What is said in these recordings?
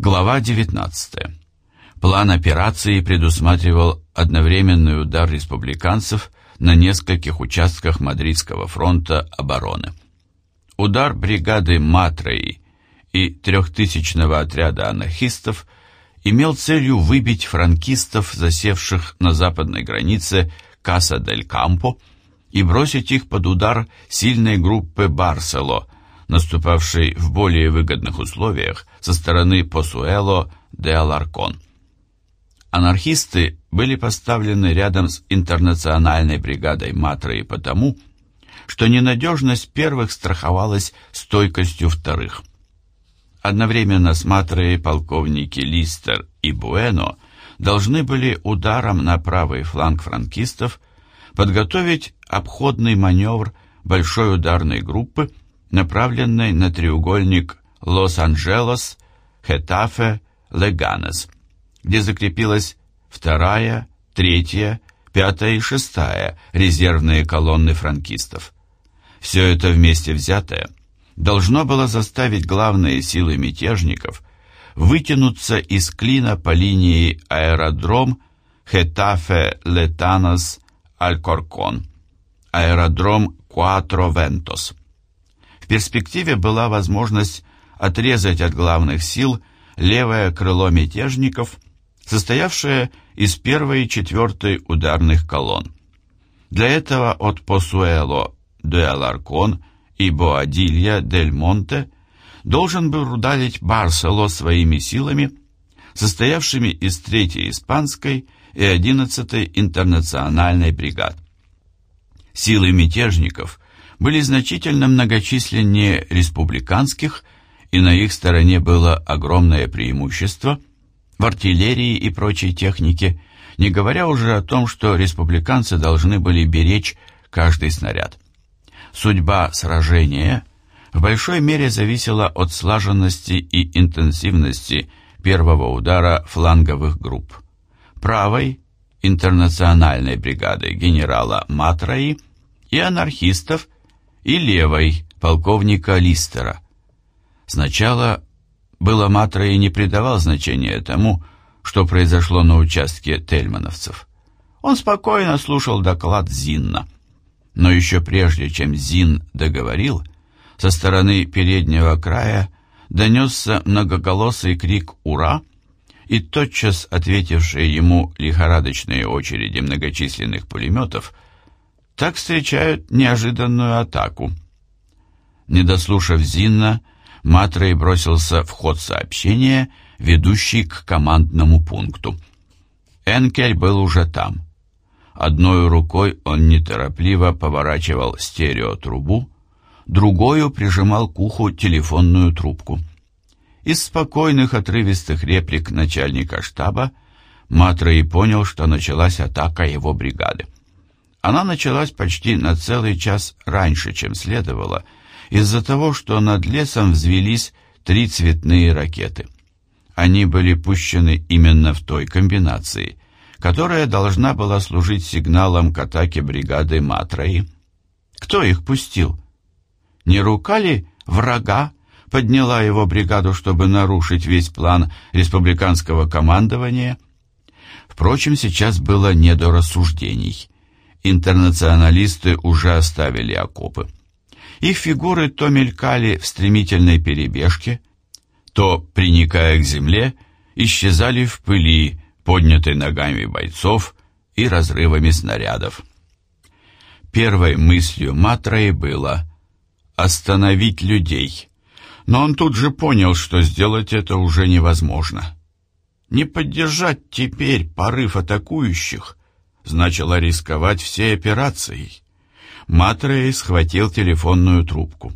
Глава 19. План операции предусматривал одновременный удар республиканцев на нескольких участках Мадридского фронта обороны. Удар бригады Матреи и трехтысячного отряда анархистов имел целью выбить франкистов, засевших на западной границе Каса-дель-Кампо, и бросить их под удар сильной группы Барсело, наступавшей в более выгодных условиях со стороны Посуэло де Аларкон. Анархисты были поставлены рядом с интернациональной бригадой Матрои потому, что ненадежность первых страховалась стойкостью вторых. Одновременно с Матроей полковники Листер и Буэно должны были ударом на правый фланг франкистов подготовить обходный маневр большой ударной группы, направленной на треугольник Лос-Анджелес, Хетафе, Леганес, где закрепилась вторая, третья, пятая и шестая резервные колонны франкистов. Все это вместе взятое должно было заставить главные силы мятежников вытянуться из клина по линии аэродром Хетафе-Летанос-Алькоркон, аэродром Куатро-Вентос. Перспективе была возможность отрезать от главных сил левое крыло мятежников, состоявшее из первой и четвертой ударных колонн. Для этого от Посуэло де Аларкон и Боадилья дель Монте должен был ударить Барсело своими силами, состоявшими из третьей испанской и одиннадцатой интернациональной бригад. Силы мятежников были значительно многочисленнее республиканских и на их стороне было огромное преимущество в артиллерии и прочей технике, не говоря уже о том, что республиканцы должны были беречь каждый снаряд. Судьба сражения в большой мере зависела от слаженности и интенсивности первого удара фланговых групп. Правой – интернациональной бригады генерала Матраи и анархистов, и левой – полковника Листера – Сначала было Матра и не придавал значения тому, что произошло на участке тельмановцев. Он спокойно слушал доклад Зинна. Но еще прежде, чем Зин договорил, со стороны переднего края донесся многоголосый крик «Ура!» и тотчас ответившие ему лихорадочные очереди многочисленных пулеметов так встречают неожиданную атаку. Не дослушав Зинна, Матрей бросился в ход сообщения, ведущий к командному пункту. Энкель был уже там. Одной рукой он неторопливо поворачивал стереотрубу, другою прижимал к уху телефонную трубку. Из спокойных отрывистых реплик начальника штаба Матрей понял, что началась атака его бригады. Она началась почти на целый час раньше, чем следовало, из-за того, что над лесом взвелись три цветные ракеты. Они были пущены именно в той комбинации, которая должна была служить сигналом к атаке бригады Матраи. Кто их пустил? Не рука ли врага подняла его бригаду, чтобы нарушить весь план республиканского командования? Впрочем, сейчас было не до рассуждений. Интернационалисты уже оставили окопы. Их фигуры то мелькали в стремительной перебежке, то, приникая к земле, исчезали в пыли, поднятой ногами бойцов и разрывами снарядов. Первой мыслью Матраи было «остановить людей», но он тут же понял, что сделать это уже невозможно. Не поддержать теперь порыв атакующих значило рисковать всей операцией. Матрей схватил телефонную трубку.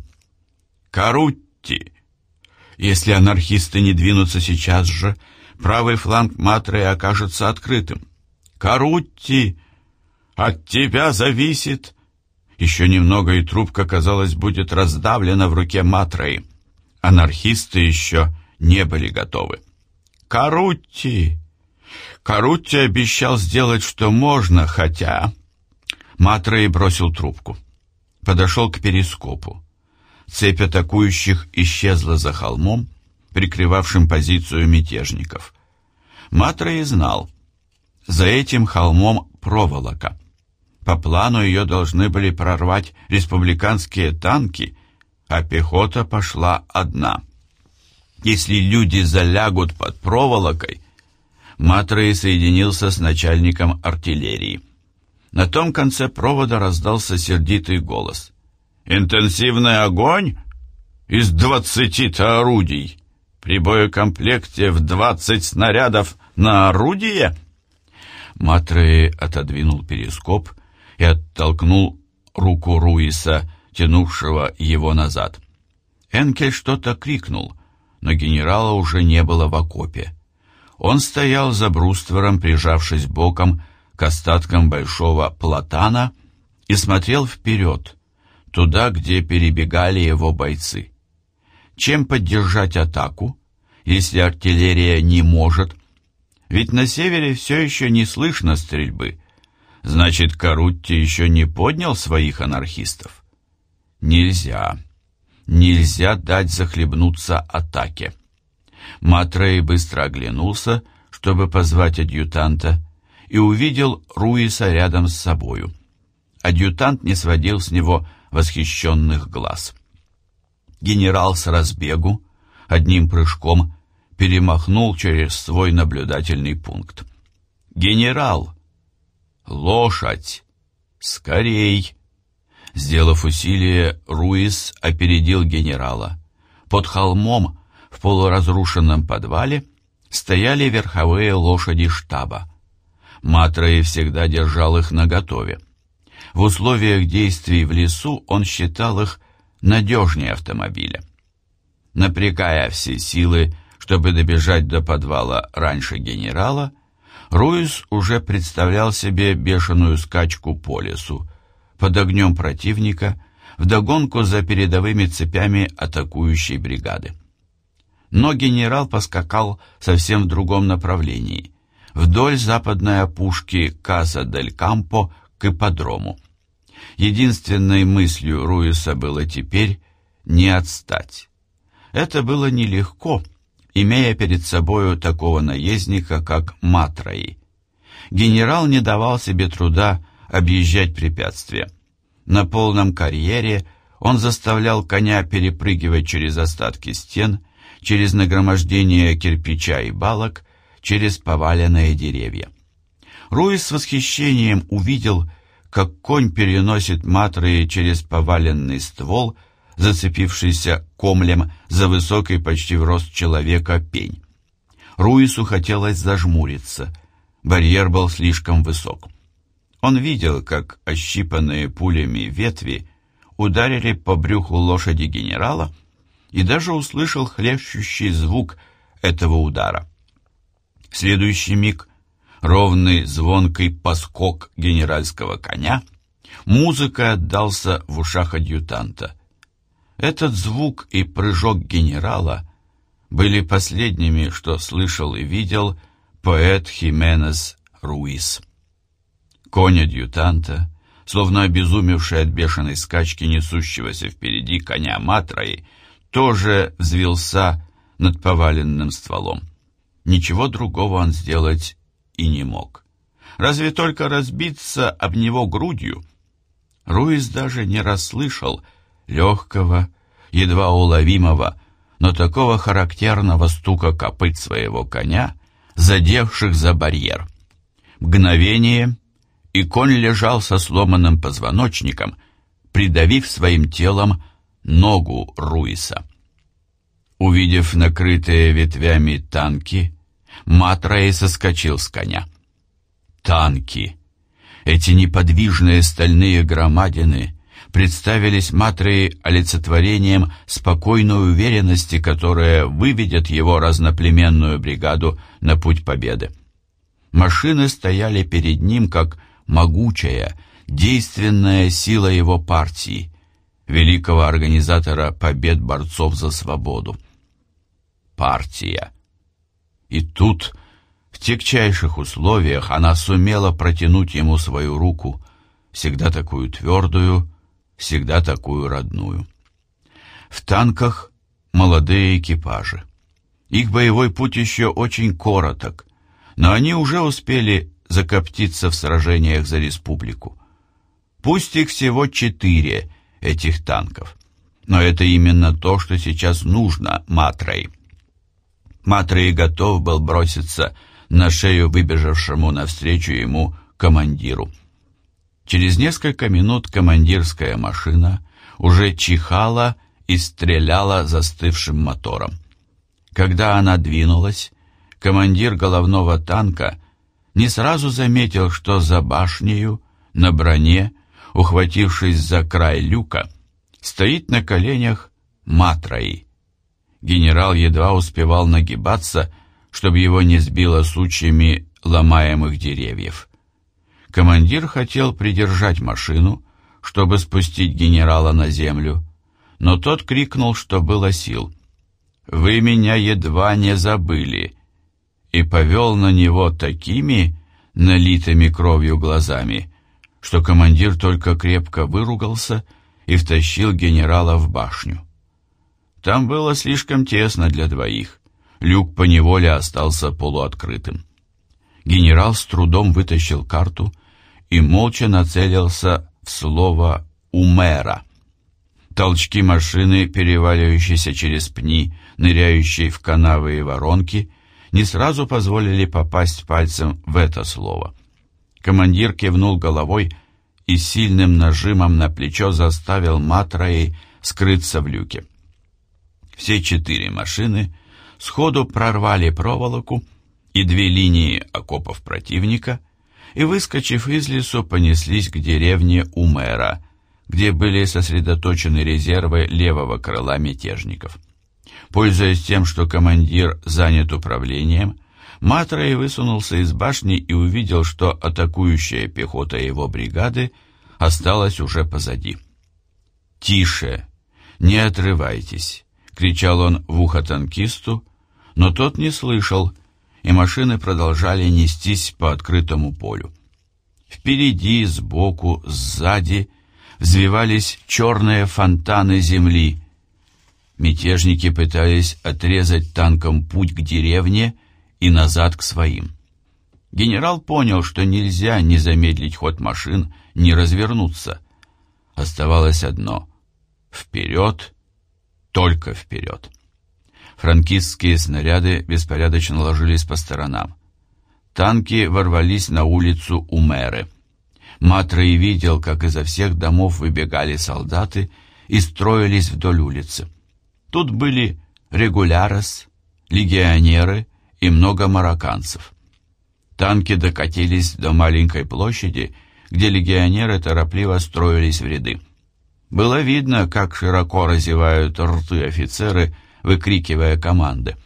«Карутти! Если анархисты не двинутся сейчас же, правый фланг Матрея окажется открытым. Карутти! От тебя зависит...» Еще немного, и трубка, казалось, будет раздавлена в руке Матреи. Анархисты еще не были готовы. «Карутти!» Карутти обещал сделать, что можно, хотя... Матрей бросил трубку. Подошел к перископу. Цепь атакующих исчезла за холмом, прикрывавшим позицию мятежников. Матрей знал, за этим холмом проволока. По плану ее должны были прорвать республиканские танки, а пехота пошла одна. Если люди залягут под проволокой, Матрей соединился с начальником артиллерии. На том конце провода раздался сердитый голос. «Интенсивный огонь? Из двадцати-то орудий! При боекомплекте в двадцать снарядов на орудие?» Матрей отодвинул перископ и оттолкнул руку Руиса, тянувшего его назад. Энкель что-то крикнул, но генерала уже не было в окопе. Он стоял за бруствером, прижавшись боком к остаткам большого платана и смотрел вперед, туда, где перебегали его бойцы. Чем поддержать атаку, если артиллерия не может? Ведь на севере все еще не слышно стрельбы. Значит, Карутти еще не поднял своих анархистов. Нельзя. Нельзя дать захлебнуться атаке. Матрей быстро оглянулся, чтобы позвать адъютанта, и увидел Руиса рядом с собою. Адъютант не сводил с него восхищенных глаз. Генерал с разбегу, одним прыжком, перемахнул через свой наблюдательный пункт. «Генерал! Лошадь! Скорей!» Сделав усилие, Руис опередил генерала. Под холмом, в полуразрушенном подвале, стояли верховые лошади штаба. Матрои всегда держал их наготове. В условиях действий в лесу он считал их надежнее автомобиля. Напрягая все силы, чтобы добежать до подвала раньше генерала, Руис уже представлял себе бешеную скачку по лесу, под огнем противника, вдогонку за передовыми цепями атакующей бригады. Но генерал поскакал совсем в другом направлении, вдоль западной опушки Каза-дель-Кампо к ипподрому. Единственной мыслью Руиса было теперь не отстать. Это было нелегко, имея перед собою такого наездника, как Матраи. Генерал не давал себе труда объезжать препятствия. На полном карьере он заставлял коня перепрыгивать через остатки стен, через нагромождение кирпича и балок, через поваленные деревья. Руис с восхищением увидел, как конь переносит матры через поваленный ствол, зацепившийся комлем за высокий почти в рост человека пень. Руису хотелось зажмуриться. Барьер был слишком высок. Он видел, как ощипанные пулями ветви ударили по брюху лошади генерала и даже услышал хлещущий звук этого удара. В следующий миг ровный звонкий поскок генеральского коня, музыка отдался в ушах адъютанта. Этот звук и прыжок генерала были последними, что слышал и видел поэт Хименес Руис. Конь адъютанта, словно обезумевший от бешеной скачки несущегося впереди коня Матраи, тоже взвился над поваленным стволом. Ничего другого он сделать и не мог. Разве только разбиться об него грудью? Руис даже не расслышал легкого, едва уловимого, но такого характерного стука копыт своего коня, задевших за барьер. Мгновение, и конь лежал со сломанным позвоночником, придавив своим телом ногу Руиса. Увидев накрытые ветвями танки, Матрей соскочил с коня. Танки! Эти неподвижные стальные громадины представились Матреи олицетворением спокойной уверенности, которая выведет его разноплеменную бригаду на путь победы. Машины стояли перед ним, как могучая, действенная сила его партии, великого организатора побед борцов за свободу. Партия. И тут, в тягчайших условиях, она сумела протянуть ему свою руку, всегда такую твердую, всегда такую родную. В танках молодые экипажи. Их боевой путь еще очень короток, но они уже успели закоптиться в сражениях за республику. Пусть их всего четыре, этих танков, но это именно то, что сейчас нужно Матрей. Матрей готов был броситься на шею выбежавшему навстречу ему командиру. Через несколько минут командирская машина уже чихала и стреляла застывшим мотором. Когда она двинулась, командир головного танка не сразу заметил, что за башнею, на броне, ухватившись за край люка, стоит на коленях Матраи. Генерал едва успевал нагибаться, чтобы его не сбило сучьями ломаемых деревьев. Командир хотел придержать машину, чтобы спустить генерала на землю, но тот крикнул, что было сил. «Вы меня едва не забыли!» и повел на него такими налитыми кровью глазами, что командир только крепко выругался и втащил генерала в башню. Там было слишком тесно для двоих. Люк поневоле остался полуоткрытым. Генерал с трудом вытащил карту и молча нацелился в слово «умера». Толчки машины, переваливающиеся через пни, ныряющие в канавы и воронки, не сразу позволили попасть пальцем в это слово. Командир кивнул головой и сильным нажимом на плечо заставил Матраи скрыться в люке. Все четыре машины сходу прорвали проволоку и две линии окопов противника и, выскочив из лесу, понеслись к деревне Умера, где были сосредоточены резервы левого крыла мятежников. Пользуясь тем, что командир занят управлением, Матрей высунулся из башни и увидел, что атакующая пехота его бригады осталась уже позади. «Тише! Не отрывайтесь!» — кричал он в ухо танкисту, но тот не слышал, и машины продолжали нестись по открытому полю. Впереди, сбоку, сзади взвивались черные фонтаны земли. Мятежники пытались отрезать танком путь к деревне и назад к своим. Генерал понял, что нельзя не замедлить ход машин, не развернуться. Оставалось одно — вперед только вперед. Франкистские снаряды беспорядочно ложились по сторонам. Танки ворвались на улицу Умеры. Матрей видел, как изо всех домов выбегали солдаты и строились вдоль улицы. Тут были регулярос, легионеры и много марокканцев. Танки докатились до маленькой площади, где легионеры торопливо строились в ряды. Было видно, как широко разевают рты офицеры, выкрикивая команды.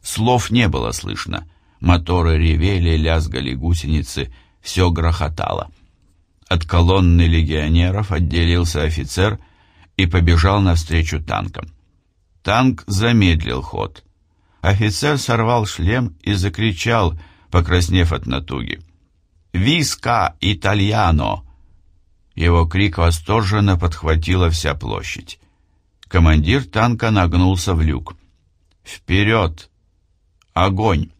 Слов не было слышно. Моторы ревели, лязгали гусеницы, все грохотало. От колонны легионеров отделился офицер и побежал навстречу танкам. Танк замедлил ход. Офицер сорвал шлем и закричал, покраснев от натуги. «Виска, итальяно!» Его крик восторженно подхватила вся площадь. Командир танка нагнулся в люк. «Вперед! Огонь!»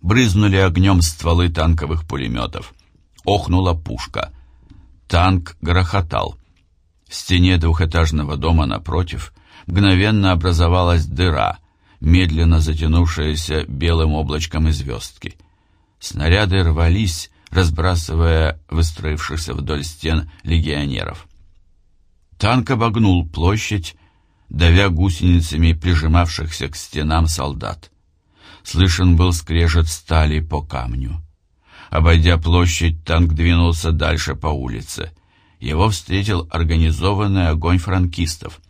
Брызнули огнем стволы танковых пулеметов. Охнула пушка. Танк грохотал. В стене двухэтажного дома напротив мгновенно образовалась дыра, медленно затянувшаяся белым облачком и звездки. Снаряды рвались, разбрасывая выстроившихся вдоль стен легионеров. Танк обогнул площадь, давя гусеницами прижимавшихся к стенам солдат. Слышен был скрежет стали по камню. Обойдя площадь, танк двинулся дальше по улице. Его встретил организованный огонь франкистов.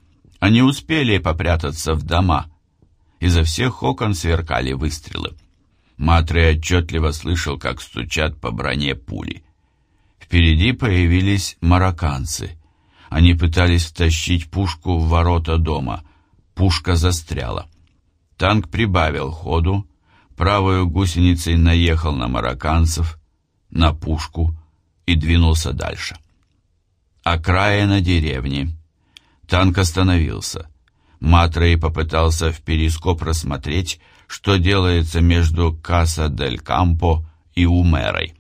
Они успели попрятаться в дома. Изо всех окон сверкали выстрелы. Матрей отчетливо слышал, как стучат по броне пули. Впереди появились марокканцы. Они пытались втащить пушку в ворота дома. Пушка застряла. Танк прибавил ходу, правую гусеницей наехал на марокканцев, на пушку и двинулся дальше. Окраина деревни. Танк остановился. Матрей попытался в перископ рассмотреть, что делается между Каса-дель-Кампо и Умерой.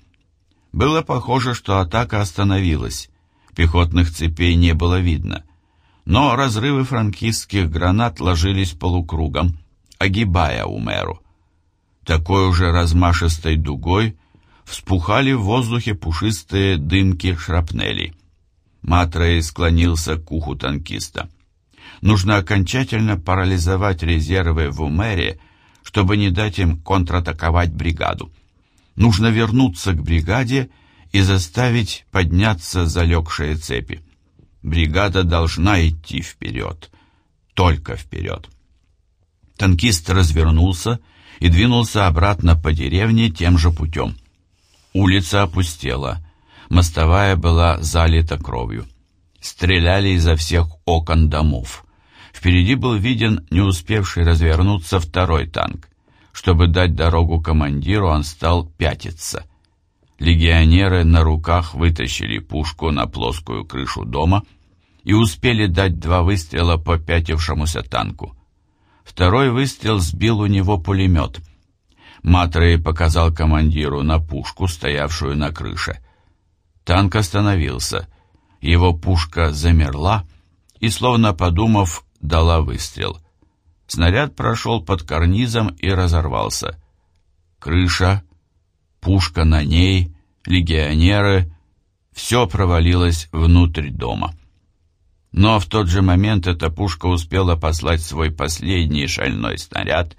Было похоже, что атака остановилась. Пехотных цепей не было видно. Но разрывы франкистских гранат ложились полукругом, огибая Умеру. Такой уже размашистой дугой вспухали в воздухе пушистые дымки шрапнелей. Матрей склонился к уху танкиста. Нужно окончательно парализовать резервы в Умере, чтобы не дать им контратаковать бригаду. Нужно вернуться к бригаде и заставить подняться залегшие цепи. Бригада должна идти вперед. Только вперед. Танкист развернулся и двинулся обратно по деревне тем же путем. Улица опустела. Мостовая была залита кровью. Стреляли изо всех окон домов. Впереди был виден не успевший развернуться второй танк. Чтобы дать дорогу командиру, он стал пятиться. Легионеры на руках вытащили пушку на плоскую крышу дома и успели дать два выстрела по пятившемуся танку. Второй выстрел сбил у него пулемет. Матрей показал командиру на пушку, стоявшую на крыше. Танк остановился. Его пушка замерла и, словно подумав, дала выстрел. Снаряд прошел под карнизом и разорвался. Крыша, пушка на ней, легионеры — все провалилось внутрь дома. Но в тот же момент эта пушка успела послать свой последний шальной снаряд,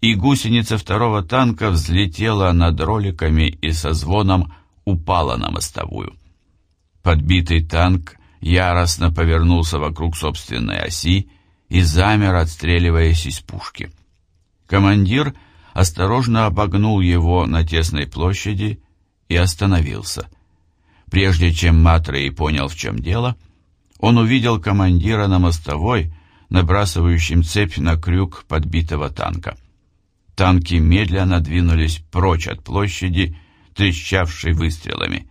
и гусеница второго танка взлетела над роликами и со звоном упала на мостовую. Подбитый танк яростно повернулся вокруг собственной оси и замер, отстреливаясь из пушки. Командир осторожно обогнул его на тесной площади и остановился. Прежде чем Матрей понял, в чем дело, он увидел командира на мостовой, набрасывающим цепь на крюк подбитого танка. Танки медленно двинулись прочь от площади, трещавшей выстрелами.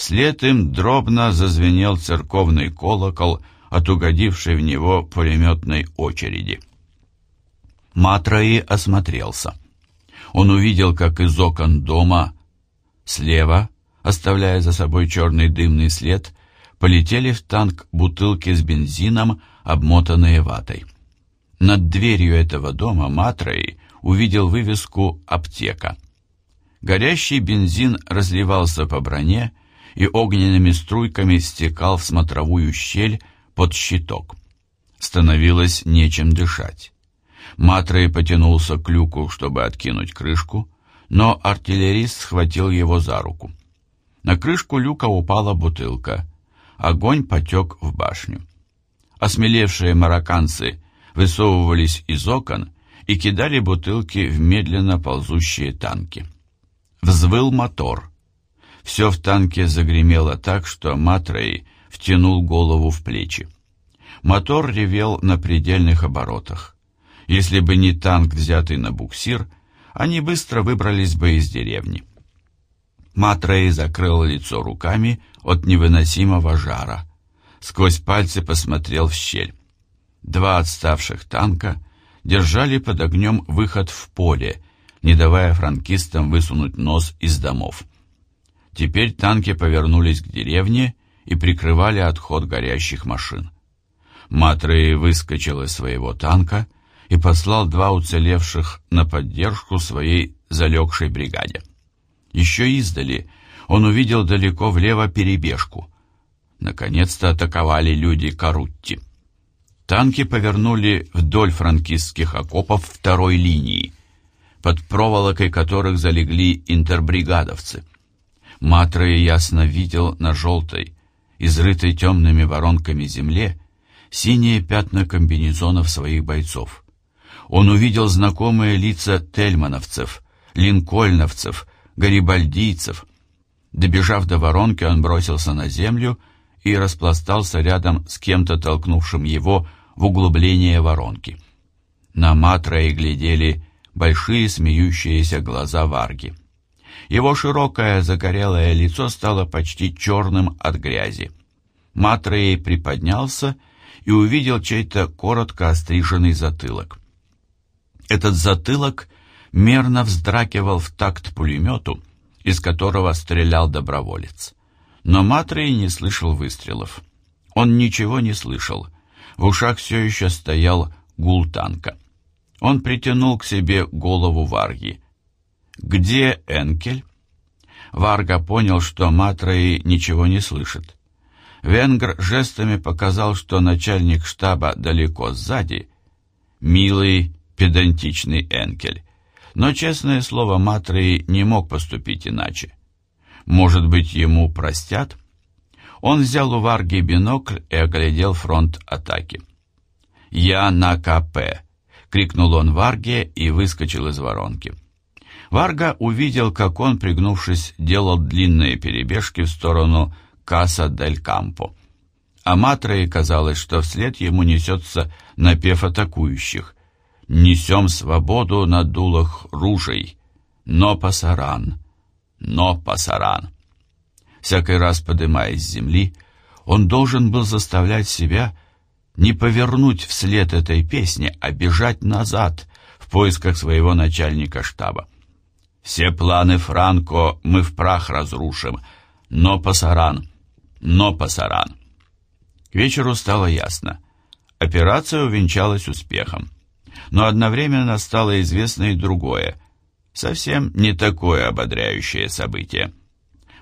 Вслед им дробно зазвенел церковный колокол от угодившей в него пулеметной очереди. Матраи осмотрелся. Он увидел, как из окон дома слева, оставляя за собой черный дымный след, полетели в танк бутылки с бензином, обмотанные ватой. Над дверью этого дома Матраи увидел вывеску «Аптека». Горящий бензин разливался по броне, и огненными струйками стекал в смотровую щель под щиток. Становилось нечем дышать. Матрей потянулся к люку, чтобы откинуть крышку, но артиллерист схватил его за руку. На крышку люка упала бутылка. Огонь потек в башню. Осмелевшие марокканцы высовывались из окон и кидали бутылки в медленно ползущие танки. Взвыл мотор. Все в танке загремело так, что Матрей втянул голову в плечи. Мотор ревел на предельных оборотах. Если бы не танк, взятый на буксир, они быстро выбрались бы из деревни. Матрей закрыл лицо руками от невыносимого жара. Сквозь пальцы посмотрел в щель. Два отставших танка держали под огнем выход в поле, не давая франкистам высунуть нос из домов. Теперь танки повернулись к деревне и прикрывали отход горящих машин. Матрей выскочил из своего танка и послал два уцелевших на поддержку своей залегшей бригаде. Еще издали он увидел далеко влево перебежку. Наконец-то атаковали люди Карутти. Танки повернули вдоль франкистских окопов второй линии, под проволокой которых залегли интербригадовцы. Матрей ясно видел на желтой, изрытой темными воронками земле, синие пятна комбинезонов своих бойцов. Он увидел знакомые лица тельмановцев, линкольновцев, гарибальдийцев. Добежав до воронки, он бросился на землю и распластался рядом с кем-то толкнувшим его в углубление воронки. На Матроя глядели большие смеющиеся глаза Варги. Его широкое загорелое лицо стало почти черным от грязи. Матрей приподнялся и увидел чей-то коротко остриженный затылок. Этот затылок мерно вздракивал в такт пулемету, из которого стрелял доброволец. Но Матрей не слышал выстрелов. Он ничего не слышал. В ушах все еще стоял гул танка. Он притянул к себе голову Варги. «Где Энкель?» Варга понял, что Матрей ничего не слышит. Венгр жестами показал, что начальник штаба далеко сзади. Милый, педантичный Энкель. Но, честное слово, Матрей не мог поступить иначе. Может быть, ему простят? Он взял у Варги бинокль и оглядел фронт атаки. «Я на КП!» — крикнул он Варге и выскочил из воронки. Варга увидел, как он, пригнувшись, делал длинные перебежки в сторону Каса дель Кампо. А Матреи казалось, что вслед ему несется напев атакующих. «Несем свободу на дулах ружей, но пасаран, но пасаран». Всякий раз подымаясь с земли, он должен был заставлять себя не повернуть вслед этой песни, а бежать назад в поисках своего начальника штаба. Все планы Франко мы в прах разрушим, но пасаран, но пасаран. К вечеру стало ясно. Операция увенчалась успехом. Но одновременно стало известно и другое, совсем не такое ободряющее событие.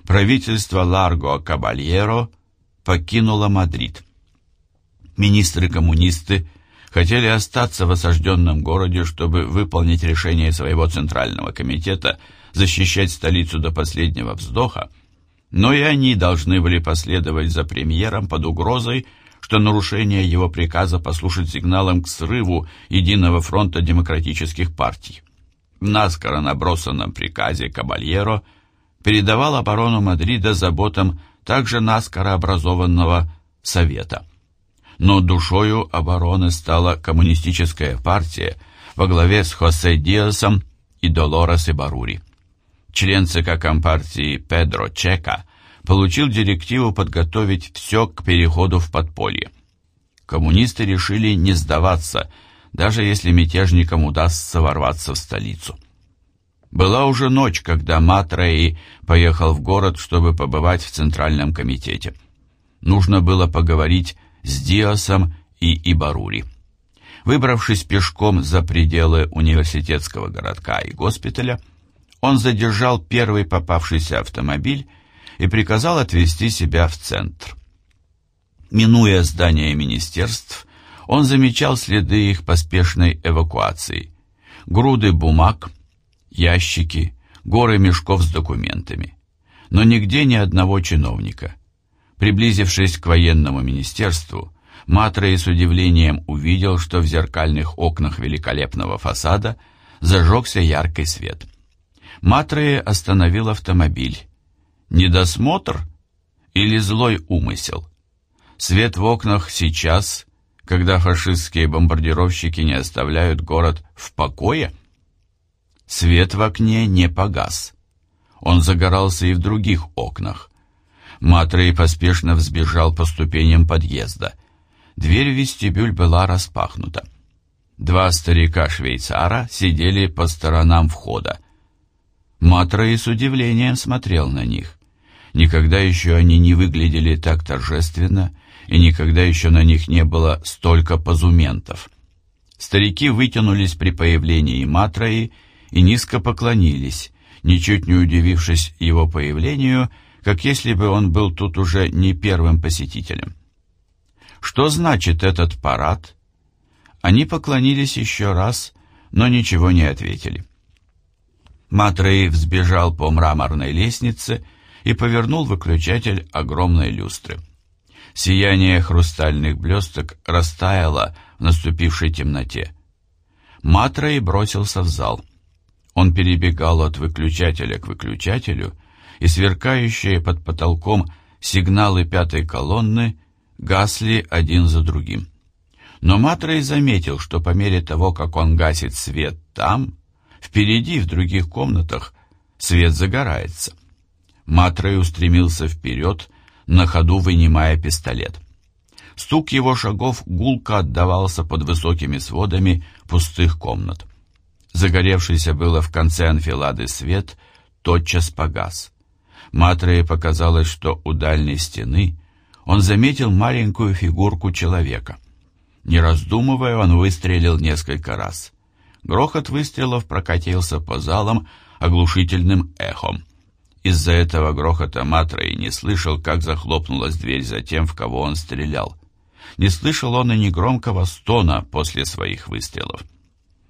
Правительство Ларго Кабальеро покинуло Мадрид. Министры-коммунисты хотели остаться в осажденном городе, чтобы выполнить решение своего Центрального комитета защищать столицу до последнего вздоха, но и они должны были последовать за премьером под угрозой, что нарушение его приказа послужит сигналом к срыву Единого фронта демократических партий. В наскоро набросанном приказе Кабальеро передавал оборону Мадрида заботам также наскоро образованного Совета но душою обороны стала коммунистическая партия во главе с Хосе Диасом и Долорес Барури. Член ЦК Компартии Педро Чека получил директиву подготовить все к переходу в подполье. Коммунисты решили не сдаваться, даже если мятежникам удастся ворваться в столицу. Была уже ночь, когда Матреи поехал в город, чтобы побывать в Центральном комитете. Нужно было поговорить с Диасом и Ибарури. Выбравшись пешком за пределы университетского городка и госпиталя, он задержал первый попавшийся автомобиль и приказал отвезти себя в центр. Минуя здания министерств, он замечал следы их поспешной эвакуации. Груды бумаг, ящики, горы мешков с документами. Но нигде ни одного чиновника. Приблизившись к военному министерству, Матрей с удивлением увидел, что в зеркальных окнах великолепного фасада зажегся яркий свет. Матрей остановил автомобиль. Недосмотр или злой умысел? Свет в окнах сейчас, когда фашистские бомбардировщики не оставляют город в покое? Свет в окне не погас. Он загорался и в других окнах. Матрей поспешно взбежал по ступеням подъезда. Дверь в вестибюль была распахнута. Два старика-швейцара сидели по сторонам входа. Матрей с удивлением смотрел на них. Никогда еще они не выглядели так торжественно, и никогда еще на них не было столько позументов. Старики вытянулись при появлении Матрои и низко поклонились, ничуть не удивившись его появлению как если бы он был тут уже не первым посетителем. Что значит этот парад? Они поклонились еще раз, но ничего не ответили. Матрей взбежал по мраморной лестнице и повернул выключатель огромной люстры. Сияние хрустальных блесток растаяло в наступившей темноте. Матрей бросился в зал. Он перебегал от выключателя к выключателю и сверкающие под потолком сигналы пятой колонны гасли один за другим. Но Матрей заметил, что по мере того, как он гасит свет там, впереди, в других комнатах, свет загорается. Матрей устремился вперед, на ходу вынимая пистолет. Стук его шагов гулко отдавался под высокими сводами пустых комнат. Загоревшийся было в конце анфилады свет тотчас погас. Матрее показалось, что у дальней стены он заметил маленькую фигурку человека. Не раздумывая, он выстрелил несколько раз. Грохот выстрелов прокатился по залам оглушительным эхом. Из-за этого грохота Матрей не слышал, как захлопнулась дверь за тем, в кого он стрелял. Не слышал он и негромкого стона после своих выстрелов.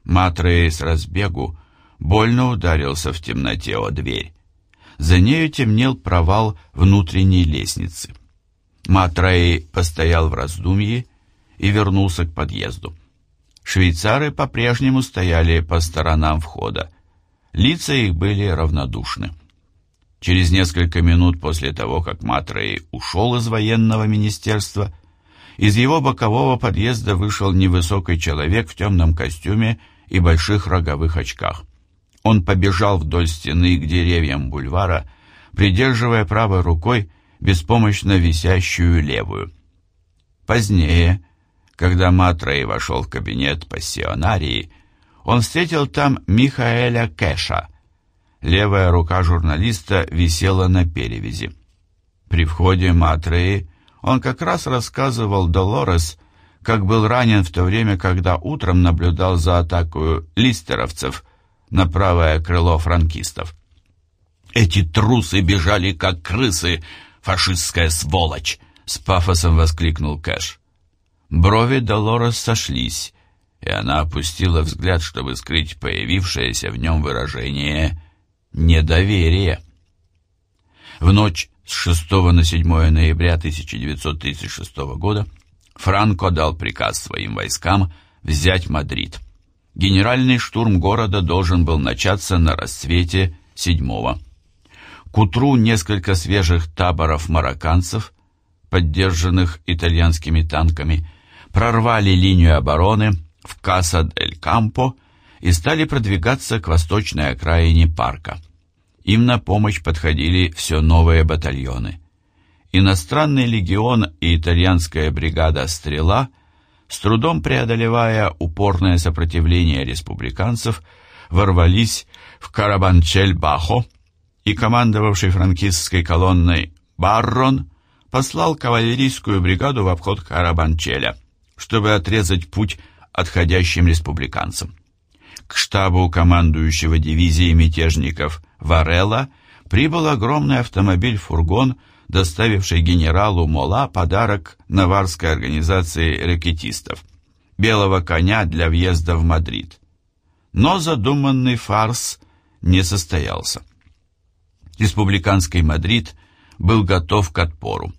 Матрей с разбегу больно ударился в темноте о дверь. За нею темнел провал внутренней лестницы. Матрей постоял в раздумье и вернулся к подъезду. Швейцары по-прежнему стояли по сторонам входа. Лица их были равнодушны. Через несколько минут после того, как Матрей ушел из военного министерства, из его бокового подъезда вышел невысокий человек в темном костюме и больших роговых очках. Он побежал вдоль стены к деревьям бульвара, придерживая правой рукой беспомощно висящую левую. Позднее, когда Матрей вошел в кабинет пассионарии, он встретил там Михаэля Кэша. Левая рука журналиста висела на перевязи. При входе Матреи он как раз рассказывал Долорес, как был ранен в то время, когда утром наблюдал за атакой листеровцев на правое крыло франкистов. «Эти трусы бежали, как крысы, фашистская сволочь!» — с пафосом воскликнул Кэш. Брови Долорес сошлись, и она опустила взгляд, чтобы скрыть появившееся в нем выражение недоверия. В ночь с 6 на 7 ноября 1936 года Франко дал приказ своим войскам взять Мадрид. Генеральный штурм города должен был начаться на рассвете 7-го. К утру несколько свежих таборов марокканцев, поддержанных итальянскими танками, прорвали линию обороны в Каса-дель-Кампо и стали продвигаться к восточной окраине парка. Им на помощь подходили все новые батальоны. Иностранный легион и итальянская бригада «Стрела», с трудом преодолевая упорное сопротивление республиканцев, ворвались в Карабанчель-Бахо, и командовавший франкистской колонной Баррон послал кавалерийскую бригаду в обход Карабанчеля, чтобы отрезать путь отходящим республиканцам. К штабу командующего дивизией мятежников Варелла прибыл огромный автомобиль-фургон, доставивший генералу Мола подарок наварской организации ракетистов – белого коня для въезда в Мадрид. Но задуманный фарс не состоялся. Республиканский Мадрид был готов к отпору.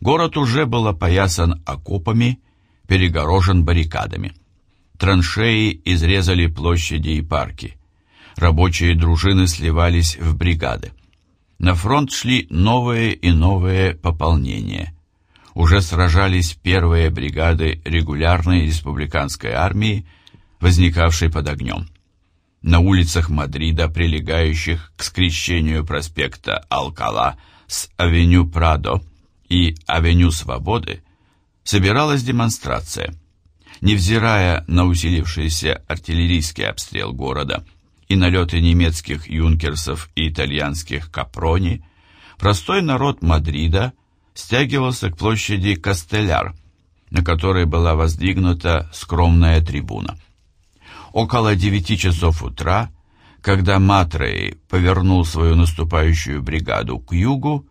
Город уже был опоясан окопами, перегорожен баррикадами. Траншеи изрезали площади и парки. Рабочие дружины сливались в бригады. На фронт шли новые и новые пополнения. Уже сражались первые бригады регулярной республиканской армии, возникавшей под огнем. На улицах Мадрида, прилегающих к скрещению проспекта Алкала с авеню Прадо и авеню Свободы, собиралась демонстрация – невзирая на усилившийся артиллерийский обстрел города и налеты немецких юнкерсов и итальянских капрони, простой народ Мадрида стягивался к площади Кастеляр, на которой была воздвигнута скромная трибуна. Около девяти часов утра, когда Матрей повернул свою наступающую бригаду к югу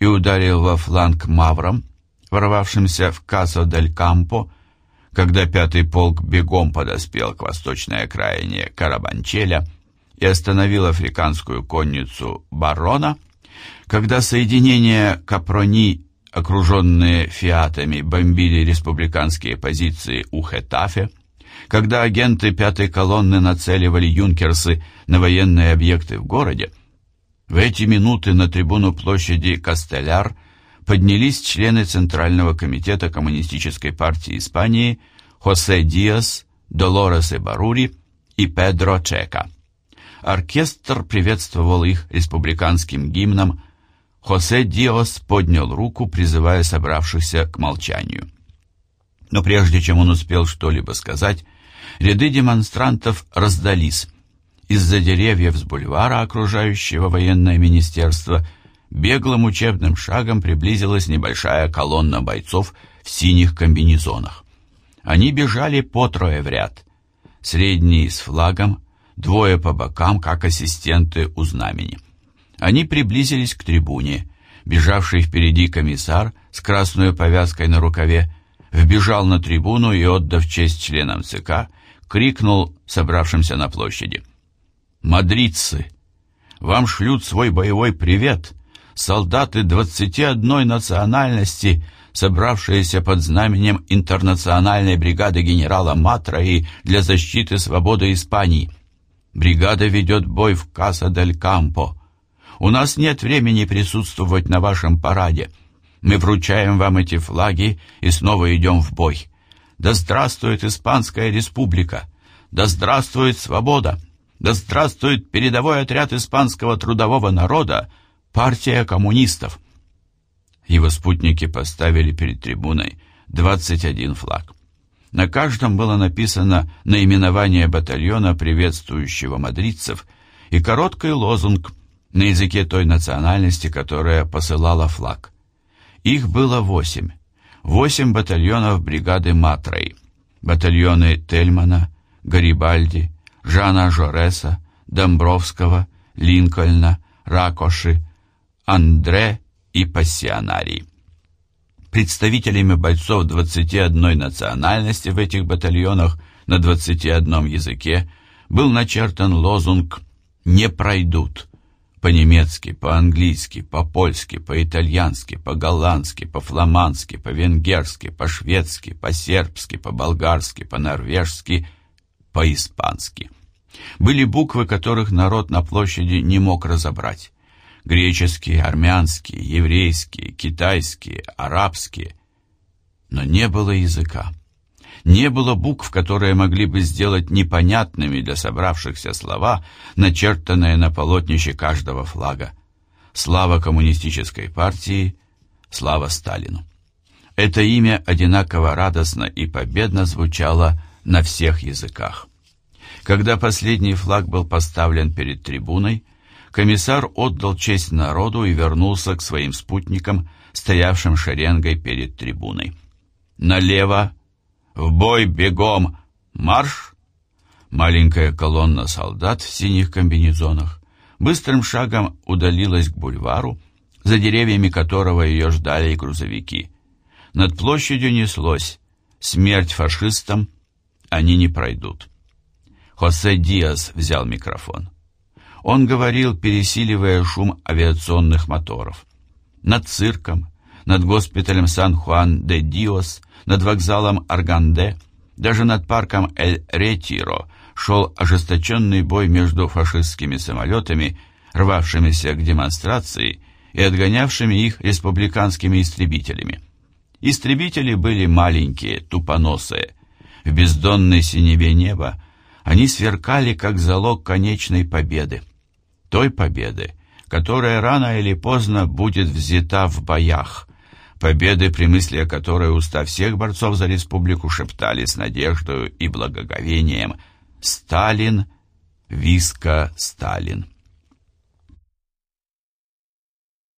и ударил во фланг маврам, ворвавшимся в Касо-дель-Кампо, когда пятый полк бегом подоспел к восточной окраине Карабанчеля и остановил африканскую конницу Барона, когда соединения Капрони, окруженные фиатами, бомбили республиканские позиции у Хетафе, когда агенты пятой колонны нацеливали юнкерсы на военные объекты в городе, в эти минуты на трибуну площади Кастеляр поднялись члены Центрального комитета Коммунистической партии Испании Хосе Диас, Долорес Барури и Педро Чека. Оркестр приветствовал их республиканским гимном. Хосе Диос поднял руку, призывая собравшихся к молчанию. Но прежде чем он успел что-либо сказать, ряды демонстрантов раздались. Из-за деревьев с бульвара, окружающего военное министерство, беглым учебным шагом приблизилась небольшая колонна бойцов в синих комбинезонах. Они бежали по трое в ряд. Средний с флагом, двое по бокам, как ассистенты у знамени. Они приблизились к трибуне. Бежавший впереди комиссар с красной повязкой на рукаве вбежал на трибуну и, отдав честь членам ЦК, крикнул собравшимся на площади. «Мадридцы! Вам шлют свой боевой привет! Солдаты 21 национальности, собравшиеся под знаменем интернациональной бригады генерала Матраи для защиты свободы Испании. Бригада ведет бой в Каса-дель-Кампо. У нас нет времени присутствовать на вашем параде. Мы вручаем вам эти флаги и снова идем в бой. Да здравствует Испанская республика! Да здравствует свобода! Да здравствует передовой отряд испанского трудового народа, партия коммунистов! Его спутники поставили перед трибуной 21 флаг. На каждом было написано наименование батальона, приветствующего мадридцев, и короткий лозунг на языке той национальности, которая посылала флаг. Их было восемь. Восемь батальонов бригады Матрей. Батальоны Тельмана, Гарибальди, Жана Жореса, Домбровского, Линкольна, Ракоши, Андре и Пассионарий. Представителями бойцов 21 национальности в этих батальонах на 21 языке был начертан лозунг «Не пройдут», по-немецки, по-английски, по-польски, по-итальянски, по-голландски, по-фламандски, по-венгерски, по-шведски, по-сербски, по-болгарски, по-норвежски, по-испански. Были буквы, которых народ на площади не мог разобрать. Греческие, армянские, еврейские, китайские, арабские. Но не было языка. Не было букв, которые могли бы сделать непонятными для собравшихся слова, начертанные на полотнище каждого флага. Слава коммунистической партии, слава Сталину. Это имя одинаково радостно и победно звучало на всех языках. Когда последний флаг был поставлен перед трибуной, комиссар отдал честь народу и вернулся к своим спутникам, стоявшим шеренгой перед трибуной. Налево «В бой бегом! Марш!» Маленькая колонна солдат в синих комбинезонах быстрым шагом удалилась к бульвару, за деревьями которого ее ждали и грузовики. Над площадью неслось «Смерть фашистам! Они не пройдут!» Хосе Диас взял микрофон. Он говорил, пересиливая шум авиационных моторов. Над цирком, над госпиталем Сан-Хуан-де-Диос, над вокзалом Арганде, даже над парком Эль-Ретиро шел ожесточенный бой между фашистскими самолетами, рвавшимися к демонстрации и отгонявшими их республиканскими истребителями. Истребители были маленькие, тупоносые. В бездонной синеве неба они сверкали, как залог конечной победы. Той победы, которая рано или поздно будет взята в боях, победы, при мысли о которой уста всех борцов за республику шептали с надеждой и благоговением «Сталин, Виска, Сталин».